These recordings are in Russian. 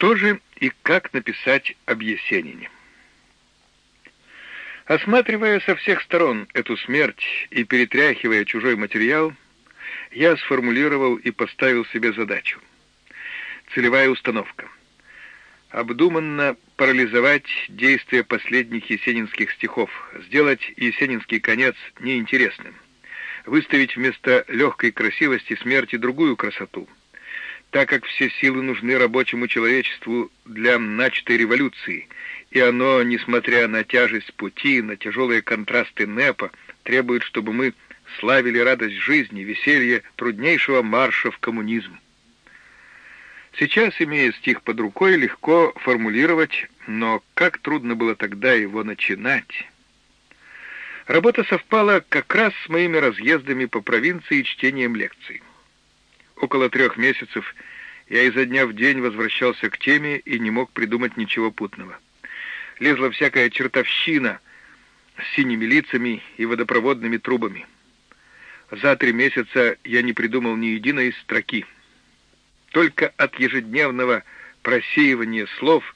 Что же и как написать об Есенине? Осматривая со всех сторон эту смерть и перетряхивая чужой материал, я сформулировал и поставил себе задачу. Целевая установка. Обдуманно парализовать действие последних есенинских стихов, сделать есенинский конец неинтересным, выставить вместо легкой красивости смерти другую красоту, так как все силы нужны рабочему человечеству для начатой революции, и оно, несмотря на тяжесть пути, на тяжелые контрасты НЭПа, требует, чтобы мы славили радость жизни, веселье труднейшего марша в коммунизм. Сейчас, имея стих под рукой, легко формулировать, но как трудно было тогда его начинать. Работа совпала как раз с моими разъездами по провинции и чтением лекций. Около трех месяцев я изо дня в день возвращался к теме и не мог придумать ничего путного. Лезла всякая чертовщина с синими лицами и водопроводными трубами. За три месяца я не придумал ни единой строки. Только от ежедневного просеивания слов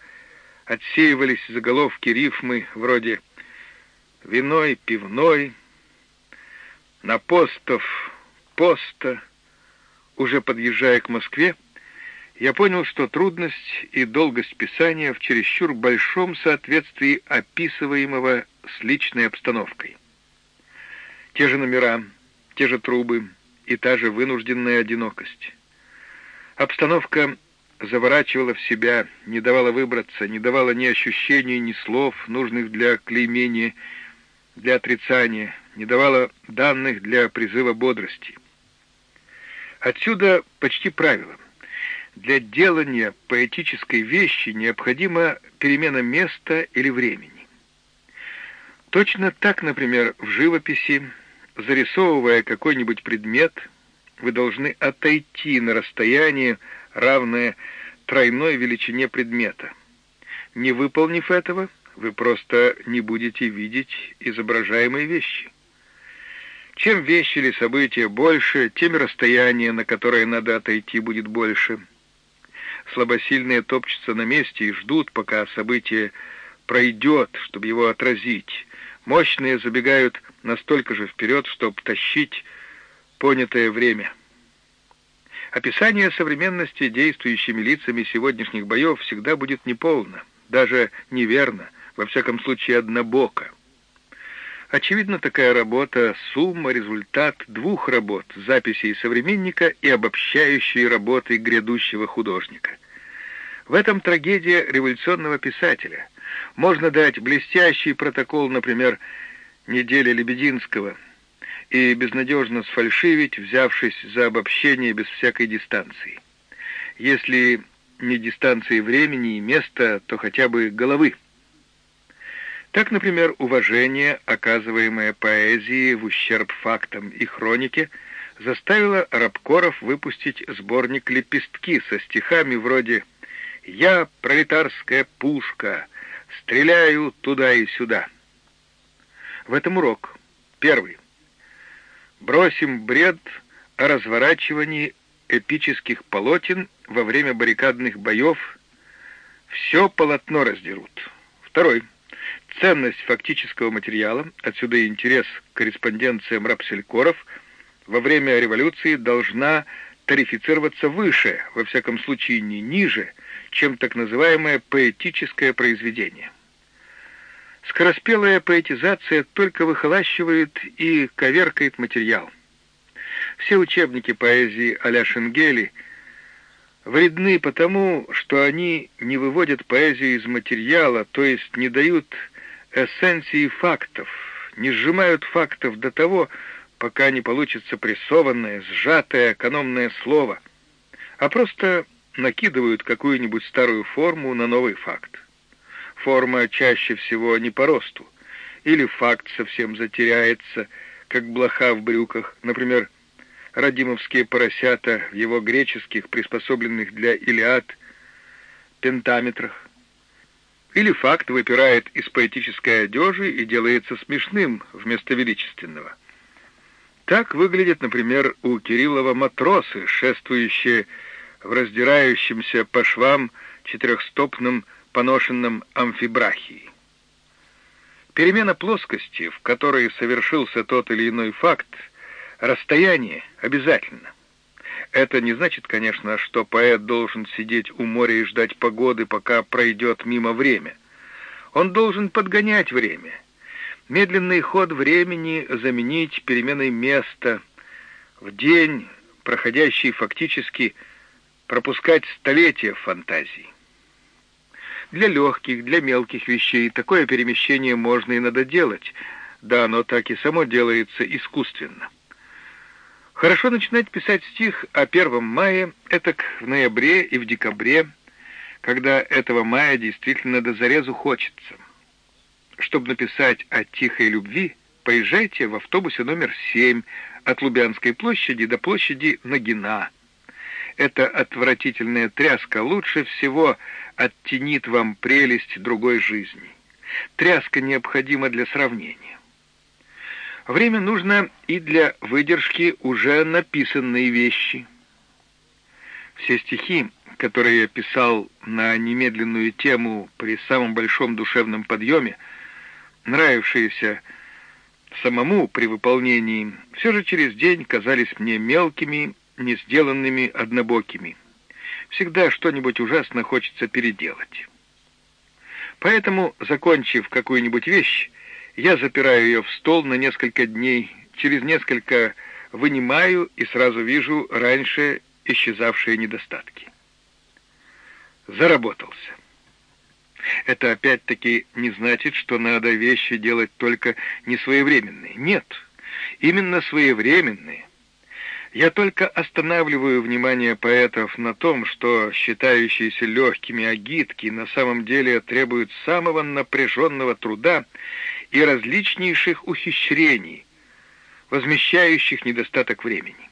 отсеивались заголовки рифмы вроде «виной, пивной», «на постов, поста», уже подъезжая к Москве, я понял, что трудность и долгость писания в чересчур большом соответствии описываемого с личной обстановкой. Те же номера, те же трубы и та же вынужденная одинокость. Обстановка заворачивала в себя, не давала выбраться, не давала ни ощущений, ни слов, нужных для клеймения, для отрицания, не давала данных для призыва бодрости. Отсюда почти правило. Для делания поэтической вещи необходима перемена места или времени. Точно так, например, в живописи, зарисовывая какой-нибудь предмет, вы должны отойти на расстояние, равное тройной величине предмета. Не выполнив этого, вы просто не будете видеть изображаемые вещи. Чем вещи или события больше, тем расстояние, на которое надо отойти, будет больше. Слабосильные топчутся на месте и ждут, пока событие пройдет, чтобы его отразить. Мощные забегают настолько же вперед, чтобы тащить понятое время. Описание современности действующими лицами сегодняшних боев всегда будет неполно, даже неверно, во всяком случае однобоко. Очевидно, такая работа — сумма, результат двух работ — записей современника и обобщающей работы грядущего художника. В этом трагедия революционного писателя. Можно дать блестящий протокол, например, «Недели Лебединского», и безнадежно сфальшивить, взявшись за обобщение без всякой дистанции. Если не дистанции времени и места, то хотя бы головы. Так, например, уважение, оказываемое поэзии в ущерб фактам и хронике, заставило Рабкоров выпустить сборник «Лепестки» со стихами вроде «Я пролетарская пушка, стреляю туда и сюда». В этом урок. Первый. Бросим бред о разворачивании эпических полотен во время баррикадных боев. Все полотно раздерут. Второй. Ценность фактического материала, отсюда и интерес к корреспонденциям рапселькоров, во время революции должна тарифицироваться выше, во всяком случае не ниже, чем так называемое поэтическое произведение. Скороспелая поэтизация только выхолащивает и коверкает материал. Все учебники поэзии а-ля Шенгели вредны потому, что они не выводят поэзию из материала, то есть не дают эссенции фактов, не сжимают фактов до того, пока не получится прессованное, сжатое, экономное слово, а просто накидывают какую-нибудь старую форму на новый факт. Форма чаще всего не по росту, или факт совсем затеряется, как блоха в брюках, например, радимовские поросята в его греческих, приспособленных для Илиад, пентаметрах, или факт выпирает из поэтической одежи и делается смешным вместо величественного. Так выглядят, например, у Кириллова матросы, шествующие в раздирающемся по швам четырехстопным поношенном амфибрахии. Перемена плоскости, в которой совершился тот или иной факт, расстояние обязательно. Это не значит, конечно, что поэт должен сидеть у моря и ждать погоды, пока пройдет мимо время. Он должен подгонять время. Медленный ход времени заменить переменой места. В день, проходящий фактически, пропускать столетия фантазии. Для легких, для мелких вещей такое перемещение можно и надо делать, да оно так и само делается искусственно. Хорошо начинать писать стих о 1 мая, это в ноябре и в декабре, когда этого мая действительно до зарезу хочется. Чтобы написать о тихой любви, поезжайте в автобусе номер 7 от Лубянской площади до площади Нагина. Эта отвратительная тряска лучше всего оттенит вам прелесть другой жизни. Тряска необходима для сравнения. Время нужно и для выдержки уже написанной вещи. Все стихи, которые я писал на немедленную тему при самом большом душевном подъеме, нравившиеся самому при выполнении, все же через день казались мне мелкими, не сделанными однобокими. Всегда что-нибудь ужасно хочется переделать. Поэтому, закончив какую-нибудь вещь, я запираю ее в стол на несколько дней, через несколько вынимаю и сразу вижу раньше исчезавшие недостатки. Заработался. Это опять-таки не значит, что надо вещи делать только не своевременные. Нет, именно своевременные. Я только останавливаю внимание поэтов на том, что считающиеся легкими агитки на самом деле требуют самого напряженного труда и различнейших ухищрений, возмещающих недостаток времени.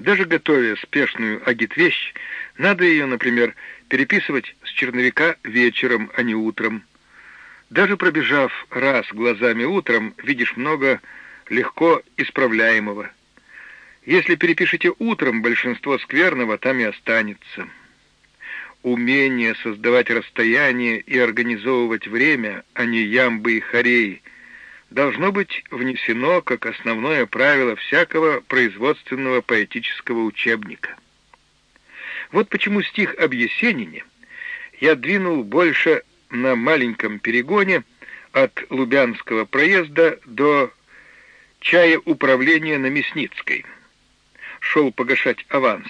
Даже готовя спешную агит-вещь, надо ее, например, переписывать с черновика вечером, а не утром. Даже пробежав раз глазами утром, видишь много легко исправляемого. Если перепишете утром, большинство скверного там и останется. Умение создавать расстояние и организовывать время, а не ямбы и хореи, должно быть внесено как основное правило всякого производственного поэтического учебника. Вот почему стих об Есенине я двинул больше на маленьком перегоне от Лубянского проезда до чая управления на Мясницкой — шел погашать аванс,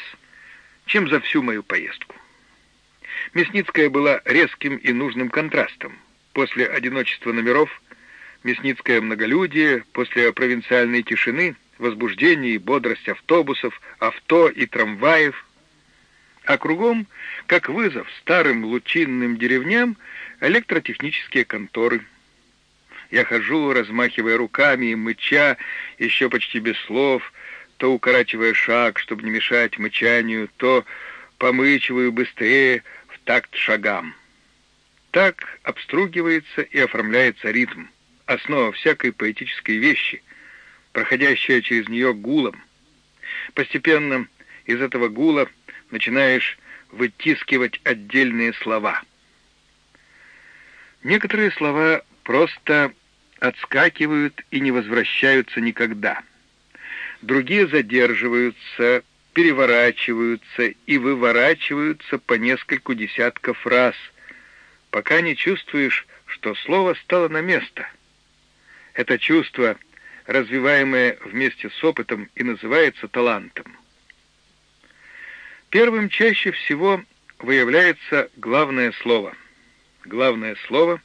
чем за всю мою поездку. Мясницкая была резким и нужным контрастом. После одиночества номеров, мясницкое многолюдие, после провинциальной тишины, возбуждение и бодрость автобусов, авто и трамваев. А кругом, как вызов старым лучинным деревням, электротехнические конторы. Я хожу, размахивая руками и мыча, еще почти без слов, то укорачивая шаг, чтобы не мешать мычанию, то помычиваю быстрее такт шагам. Так обстругивается и оформляется ритм, основа всякой поэтической вещи, проходящая через нее гулом. Постепенно из этого гула начинаешь вытискивать отдельные слова. Некоторые слова просто отскакивают и не возвращаются никогда — другие задерживаются, переворачиваются и выворачиваются по нескольку десятков раз, пока не чувствуешь, что слово стало на место. Это чувство, развиваемое вместе с опытом, и называется талантом. Первым чаще всего выявляется главное слово. Главное слово,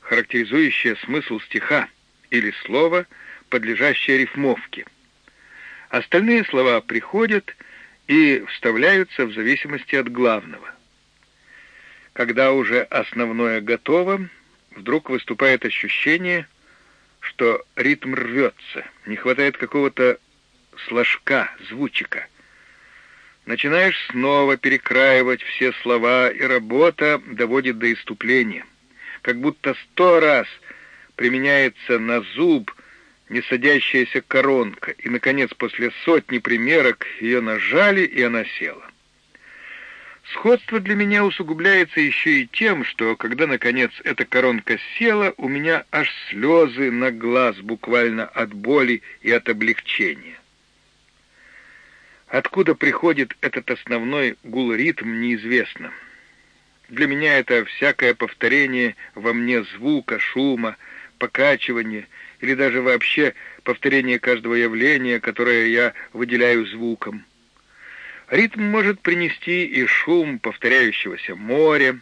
характеризующее смысл стиха, или слово, подлежащее рифмовке. Остальные слова приходят и вставляются в зависимости от главного. Когда уже основное готово, вдруг выступает ощущение, что ритм рвется, не хватает какого-то сложка, звучика. Начинаешь снова перекраивать все слова, и работа доводит до иступления. Как будто сто раз применяется на зуб не садящаяся коронка, и, наконец, после сотни примерок ее нажали, и она села. Сходство для меня усугубляется еще и тем, что, когда, наконец, эта коронка села, у меня аж слезы на глаз буквально от боли и от облегчения. Откуда приходит этот основной гул-ритм, неизвестно. Для меня это всякое повторение во мне звука, шума, покачивания или даже вообще повторение каждого явления, которое я выделяю звуком. Ритм может принести и шум повторяющегося моря,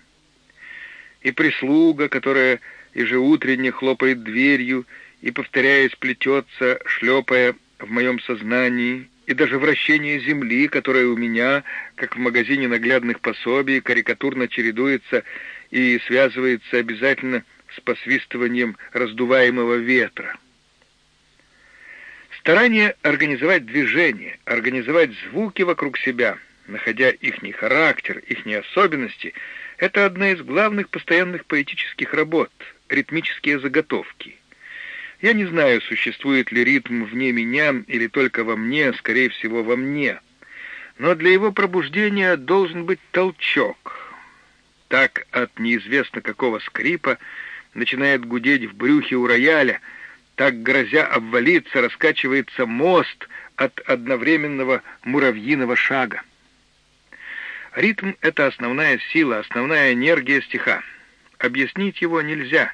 и прислуга, которая ежеутренне хлопает дверью и, повторяясь, плетется, шлепая в моем сознании, и даже вращение Земли, которое у меня, как в магазине наглядных пособий, карикатурно чередуется и связывается обязательно с посвистыванием раздуваемого ветра. Старание организовать движение, организовать звуки вокруг себя, находя ихний характер, ихние особенности, это одна из главных постоянных поэтических работ, ритмические заготовки. Я не знаю, существует ли ритм вне меня или только во мне, скорее всего, во мне. Но для его пробуждения должен быть толчок. Так от неизвестно какого скрипа начинает гудеть в брюхе у рояля — так, грозя обвалиться, раскачивается мост от одновременного муравьиного шага. Ритм — это основная сила, основная энергия стиха. Объяснить его нельзя.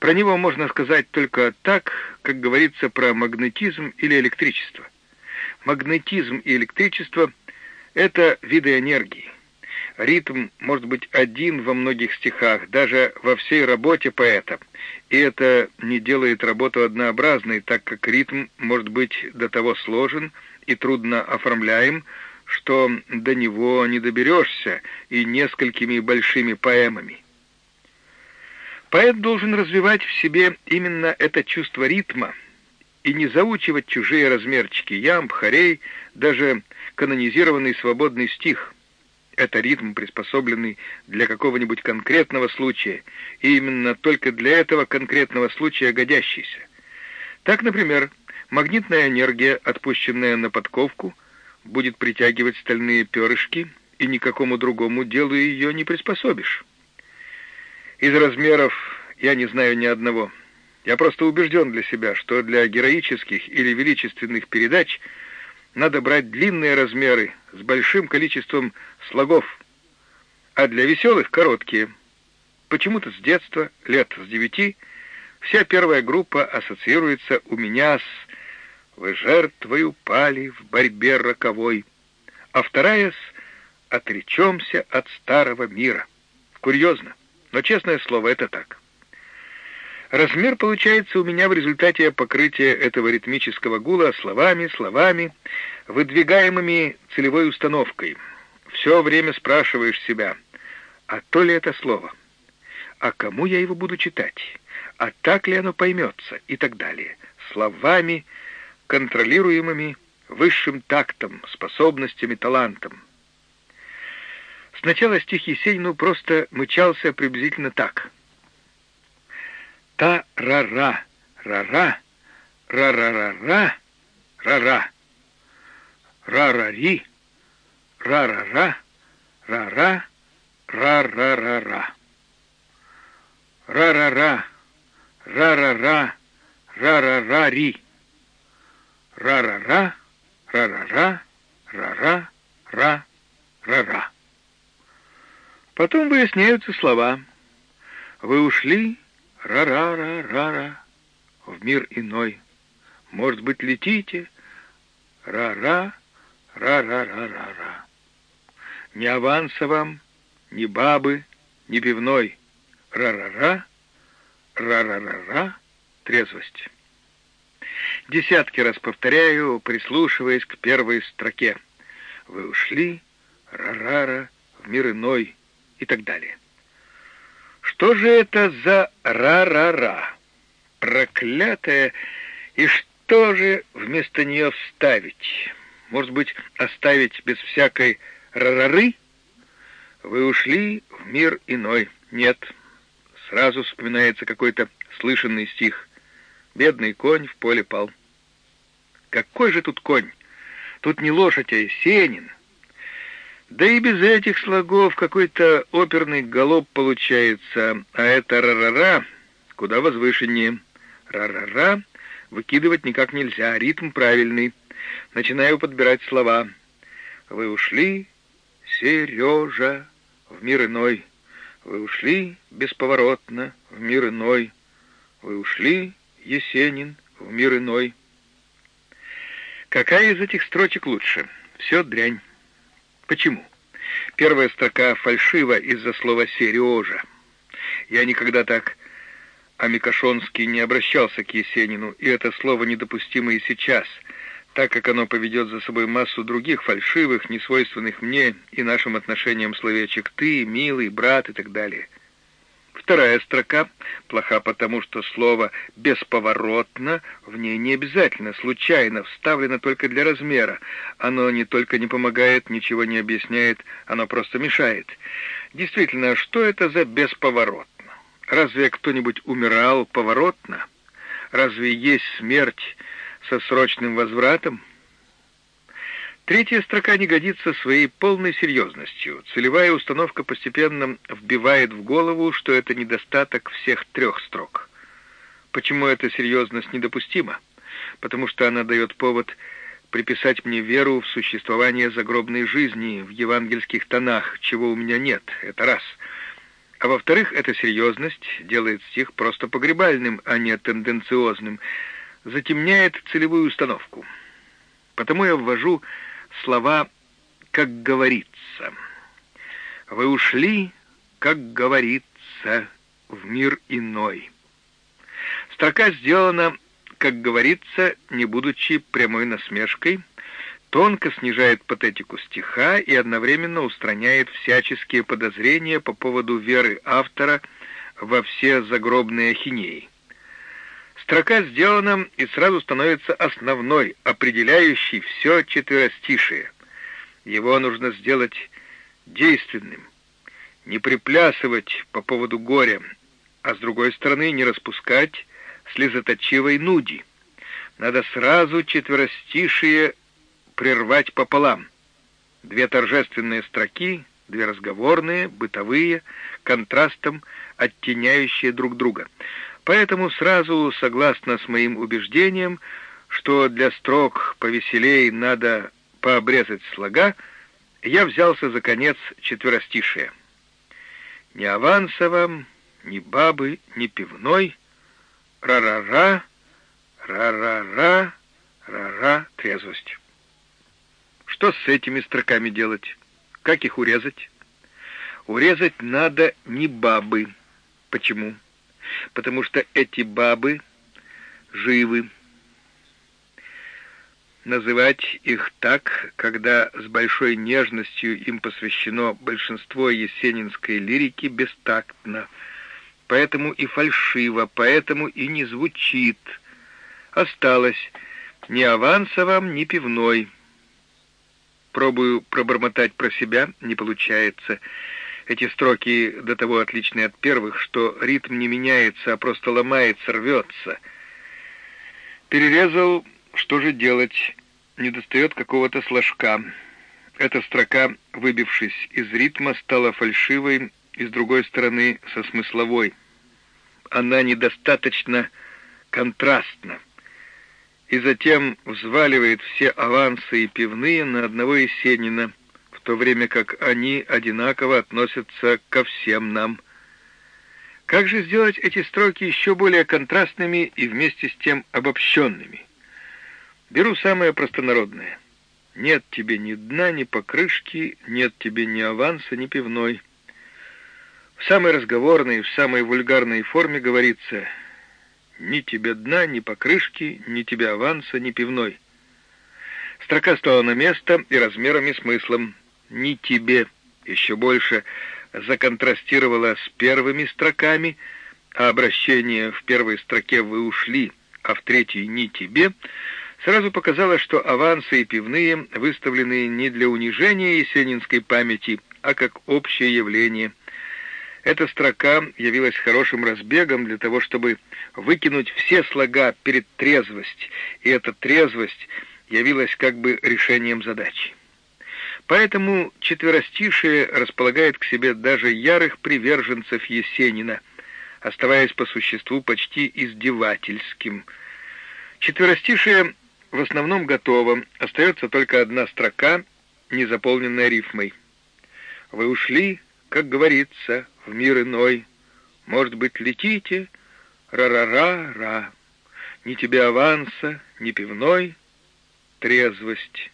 Про него можно сказать только так, как говорится про магнетизм или электричество. Магнетизм и электричество — это виды энергии. Ритм может быть один во многих стихах, даже во всей работе поэта, и это не делает работу однообразной, так как ритм может быть до того сложен и трудно оформляем, что до него не доберешься и несколькими большими поэмами. Поэт должен развивать в себе именно это чувство ритма и не заучивать чужие размерчики ямб, хорей, даже канонизированный свободный стих — это ритм, приспособленный для какого-нибудь конкретного случая, и именно только для этого конкретного случая годящийся. Так, например, магнитная энергия, отпущенная на подковку, будет притягивать стальные перышки, и никакому другому делу ее не приспособишь. Из размеров я не знаю ни одного. Я просто убежден для себя, что для героических или величественных передач – надо брать длинные размеры с большим количеством слогов, а для веселых — короткие. Почему-то с детства, лет с девяти, вся первая группа ассоциируется у меня с «Вы жертвою пали в борьбе роковой», а вторая с «Отречемся от старого мира». Курьезно, но, честное слово, это так. Размер получается у меня в результате покрытия этого ритмического гула словами, словами, выдвигаемыми целевой установкой. Все время спрашиваешь себя, а то ли это слово? А кому я его буду читать? А так ли оно поймется? И так далее. Словами, контролируемыми высшим тактом, способностями, талантом. Сначала стих Есенину просто мычался приблизительно так — Та-ра-ра, ра-ра, ра-ра-ра-ра, ра-ра, ра-ра-ри, ра-ра-ра, ра-ра, ра-ра-ра-ра. Ра-ра-ра, ра-ра-ра, ра-ра-ра-ри. Ра-ра-ра, ра-ра-ра, ра-ра, ра-ра-ра. Потом выясняются слова. Вы ушли, Ра-ра-ра-ра-ра, в мир иной. Может быть, летите? Ра-ра, ра-ра-ра-ра-ра. Ни аванса вам, ни бабы, ни пивной. Ра-ра-ра, ра-ра-ра-ра, трезвость. Десятки раз повторяю, прислушиваясь к первой строке. Вы ушли, ра-ра-ра, в мир иной и так далее. Что же это за ра-ра-ра? Проклятая! И что же вместо нее вставить? Может быть, оставить без всякой ра-ра-ры? Вы ушли в мир иной. Нет. Сразу вспоминается какой-то слышанный стих. Бедный конь в поле пал. Какой же тут конь? Тут не лошадь, а Есенин. Да и без этих слогов какой-то оперный галоп получается, а это ра-ра-ра куда возвышеннее. Ра-ра-ра выкидывать никак нельзя, ритм правильный. Начинаю подбирать слова. Вы ушли, Сережа, в мир иной. Вы ушли бесповоротно в мир иной. Вы ушли, Есенин, в мир иной. Какая из этих строчек лучше? Все дрянь. Почему? Первая строка фальшива из-за слова «Сережа». Я никогда так а Микошонский не обращался к Есенину, и это слово недопустимо и сейчас, так как оно поведет за собой массу других фальшивых, несвойственных мне и нашим отношениям словечек «ты», «милый», «брат» и так далее. Вторая строка плоха потому, что слово «бесповоротно» в ней не обязательно, случайно, вставлено только для размера. Оно не только не помогает, ничего не объясняет, оно просто мешает. Действительно, что это за бесповорот? Разве кто-нибудь умирал поворотно? Разве есть смерть со срочным возвратом? Третья строка не годится своей полной серьезностью. Целевая установка постепенно вбивает в голову, что это недостаток всех трех строк. Почему эта серьезность недопустима? Потому что она дает повод приписать мне веру в существование загробной жизни в евангельских тонах, чего у меня нет. Это раз — а во-вторых, эта серьезность делает стих просто погребальным, а не тенденциозным, затемняет целевую установку. Потому я ввожу слова «как говорится». Вы ушли, как говорится, в мир иной. Строка сделана, как говорится, не будучи прямой насмешкой — тонко снижает патетику стиха и одновременно устраняет всяческие подозрения по поводу веры автора во все загробные ахинеи. Строка сделана и сразу становится основной, определяющей все четверостишие. Его нужно сделать действенным, не приплясывать по поводу горя, а с другой стороны не распускать слезоточивой нуди. Надо сразу четверостишие прервать пополам. Две торжественные строки, две разговорные, бытовые, контрастом оттеняющие друг друга. Поэтому сразу, согласно с моим убеждением, что для строк повеселей надо пообрезать слога, я взялся за конец четверостишия. Ни аванса вам, ни бабы, ни пивной, ра-ра-ра, ра-ра-ра, ра-ра, трезвость. Что с этими строками делать? Как их урезать? Урезать надо не бабы. Почему? Потому что эти бабы живы. Называть их так, когда с большой нежностью им посвящено большинство есенинской лирики, бестактно. Поэтому и фальшиво, поэтому и не звучит. Осталось ни аванса вам, ни пивной. Пробую пробормотать про себя, не получается. Эти строки до того отличны от первых, что ритм не меняется, а просто ломается, рвется. Перерезал, что же делать? Не достает какого-то сложка. Эта строка, выбившись из ритма, стала фальшивой и, с другой стороны, со смысловой. Она недостаточно контрастна и затем взваливает все авансы и пивные на одного Есенина, то время как они одинаково относятся ко всем нам. Как же сделать эти строки еще более контрастными и вместе с тем обобщенными? Беру самое простонародное. Нет тебе ни дна, ни покрышки, нет тебе ни аванса, ни пивной. В самой разговорной, в самой вульгарной форме говорится — ни тебе дна, ни покрышки, ни тебе аванса, ни пивной. Строка стала на место и размером и смыслом. Ни тебе еще больше законтрастировала с первыми строками, а обращение в первой строке «вы ушли», а в третьей «ни тебе» сразу показало, что авансы и пивные выставлены не для унижения есенинской памяти, а как общее явление – эта строка явилась хорошим разбегом для того, чтобы выкинуть все слога перед трезвость, и эта трезвость явилась как бы решением задачи. Поэтому четверостишие располагает к себе даже ярых приверженцев Есенина, оставаясь по существу почти издевательским. Четверостишие в основном готово, остается только одна строка, не заполненная рифмой. «Вы ушли, как говорится, в мир иной. Может быть, летите? Ра-ра-ра-ра. Ни тебе аванса, ни пивной. Трезвость».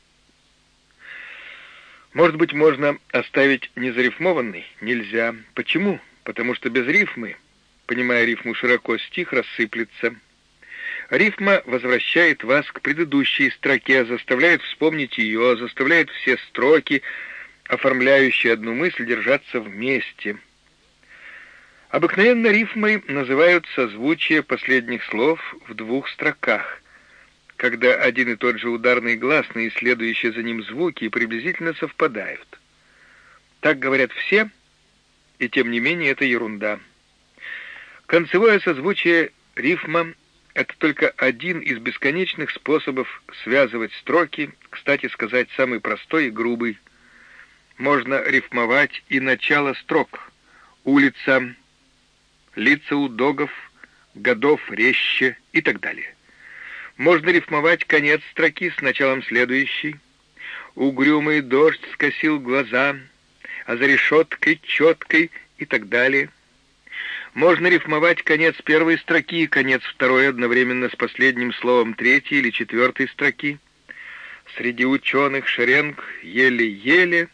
Может быть, можно оставить незарифмованный? Нельзя. Почему? Потому что без рифмы, понимая рифму широко, стих рассыплется. Рифма возвращает вас к предыдущей строке, заставляет вспомнить ее, заставляет все строки, оформляющие одну мысль, держаться вместе. Обыкновенно рифмой называют созвучие последних слов в двух строках когда один и тот же ударный гласный и следующие за ним звуки приблизительно совпадают. Так говорят все, и тем не менее это ерунда. Концевое созвучие рифма — это только один из бесконечных способов связывать строки, кстати сказать, самый простой и грубый. Можно рифмовать и начало строк. Улица, лица у догов, годов резче и так далее. Можно рифмовать конец строки с началом следующей. Угрюмый дождь скосил глаза, а за решеткой четкой и так далее. Можно рифмовать конец первой строки и конец второй одновременно с последним словом третьей или четвертой строки. Среди ученых шеренг еле-еле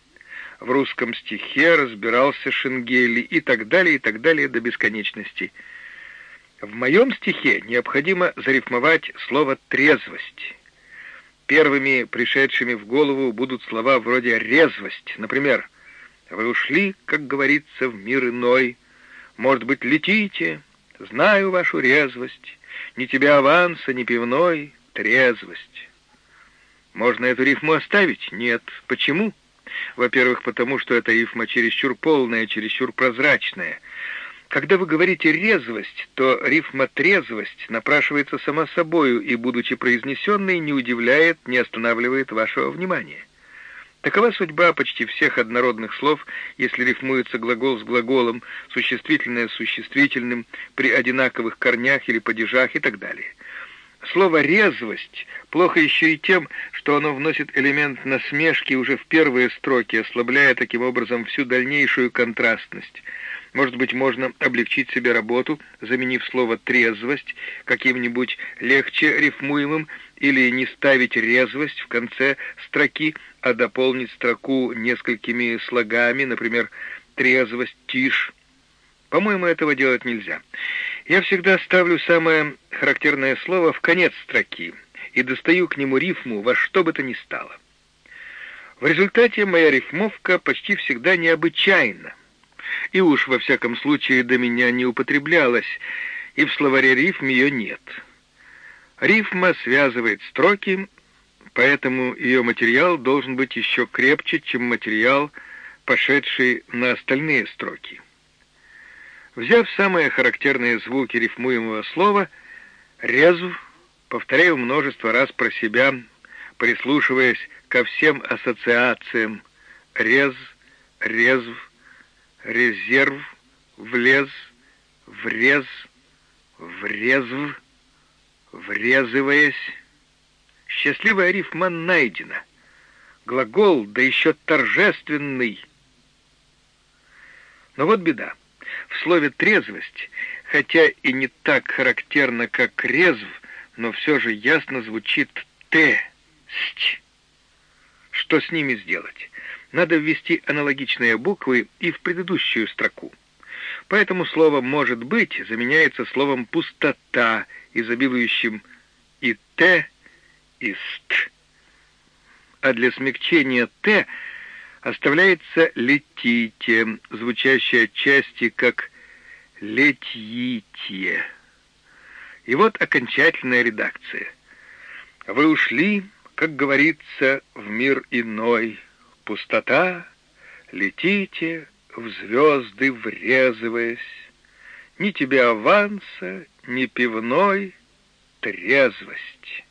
в русском стихе разбирался Шенгели и так далее, и так далее до бесконечности — в моем стихе необходимо зарифмовать слово «трезвость». Первыми пришедшими в голову будут слова вроде «резвость». Например, «Вы ушли, как говорится, в мир иной. Может быть, летите? Знаю вашу резвость. Ни тебя аванса, ни пивной. Трезвость». Можно эту рифму оставить? Нет. Почему? Во-первых, потому что эта рифма чересчур полная, чересчур прозрачная — когда вы говорите «резвость», то рифма «трезвость» напрашивается сама собою и, будучи произнесенной, не удивляет, не останавливает вашего внимания. Такова судьба почти всех однородных слов, если рифмуется глагол с глаголом, существительное с существительным, при одинаковых корнях или падежах и так далее. Слово «резвость» плохо еще и тем, что оно вносит элемент насмешки уже в первые строки, ослабляя таким образом всю дальнейшую контрастность – может быть, можно облегчить себе работу, заменив слово «трезвость» каким-нибудь легче рифмуемым или не ставить «резвость» в конце строки, а дополнить строку несколькими слогами, например, «трезвость», «тишь». По-моему, этого делать нельзя. Я всегда ставлю самое характерное слово в конец строки и достаю к нему рифму во что бы то ни стало. В результате моя рифмовка почти всегда необычайна, и уж во всяком случае до меня не употреблялась, и в словаре рифм ее нет. Рифма связывает строки, поэтому ее материал должен быть еще крепче, чем материал, пошедший на остальные строки. Взяв самые характерные звуки рифмуемого слова, резв, повторяю множество раз про себя, прислушиваясь ко всем ассоциациям рез, резв, резерв, влез, врез, врезв, врезываясь. Счастливая рифма найдена. Глагол, да еще торжественный. Но вот беда. В слове «трезвость», хотя и не так характерно, как «резв», но все же ясно звучит «т». Что с ними сделать? Надо ввести аналогичные буквы и в предыдущую строку. Поэтому слово «может быть» заменяется словом «пустота», изобилующим и «т», и «ст». А для смягчения «т» оставляется «летите», звучащее отчасти как «летите». И вот окончательная редакция. «Вы ушли, как говорится, в мир иной» пустота, летите в звезды врезываясь, Ни тебе аванса, ни пивной трезвость.